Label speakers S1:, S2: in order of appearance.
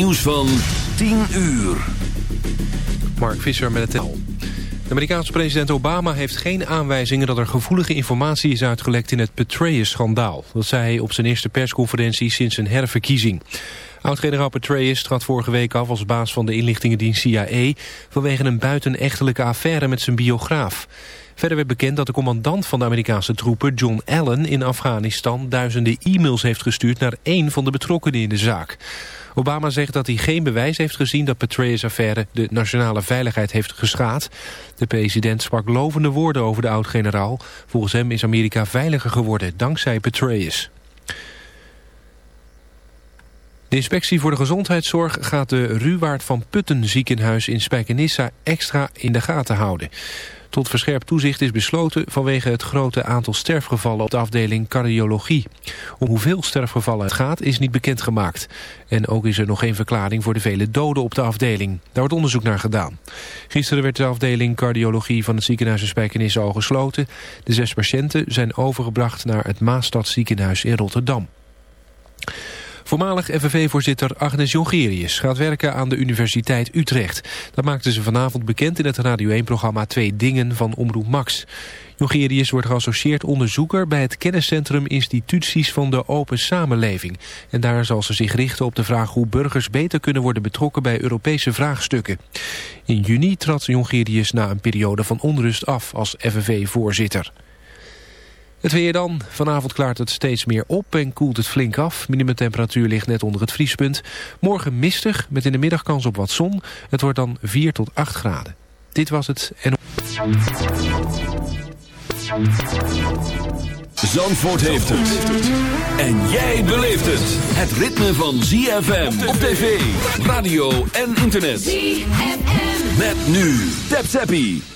S1: Nieuws van 10 uur.
S2: Mark Visser met het tel. De Amerikaanse president Obama heeft geen aanwijzingen dat er gevoelige informatie is uitgelekt in het Petraeus-schandaal. Dat zei hij op zijn eerste persconferentie sinds zijn herverkiezing. Oud-generaal Petraeus trad vorige week af als baas van de inlichtingendienst CIA... vanwege een buitenechtelijke affaire met zijn biograaf. Verder werd bekend dat de commandant van de Amerikaanse troepen, John Allen, in Afghanistan duizenden e-mails heeft gestuurd naar één van de betrokkenen in de zaak. Obama zegt dat hij geen bewijs heeft gezien dat Petraeus-affaire de nationale veiligheid heeft geschaad. De president sprak lovende woorden over de oud-generaal. Volgens hem is Amerika veiliger geworden dankzij Petraeus. De inspectie voor de gezondheidszorg gaat de Ruwaard van Putten ziekenhuis in Spijkenissa extra in de gaten houden. Tot verscherpt toezicht is besloten vanwege het grote aantal sterfgevallen op de afdeling cardiologie. Om hoeveel sterfgevallen het gaat is niet bekendgemaakt. En ook is er nog geen verklaring voor de vele doden op de afdeling. Daar wordt onderzoek naar gedaan. Gisteren werd de afdeling cardiologie van het ziekenhuis in Spijkenisse al gesloten. De zes patiënten zijn overgebracht naar het Maastadziekenhuis in Rotterdam. Voormalig FNV-voorzitter Agnes Jongerius gaat werken aan de Universiteit Utrecht. Dat maakte ze vanavond bekend in het Radio 1-programma Twee Dingen van Omroep Max. Jongerius wordt geassocieerd onderzoeker bij het kenniscentrum Instituties van de Open Samenleving. En daar zal ze zich richten op de vraag hoe burgers beter kunnen worden betrokken bij Europese vraagstukken. In juni trad Jongerius na een periode van onrust af als FNV-voorzitter. Het weer dan. Vanavond klaart het steeds meer op en koelt het flink af. Minimumtemperatuur ligt net onder het vriespunt. Morgen mistig, met in de middag kans op wat zon. Het wordt dan 4 tot 8 graden. Dit was het en...
S1: Zandvoort heeft het. En jij beleeft het. Het ritme van ZFM op tv, radio en internet. ZFM. Met nu. Tap Zappie.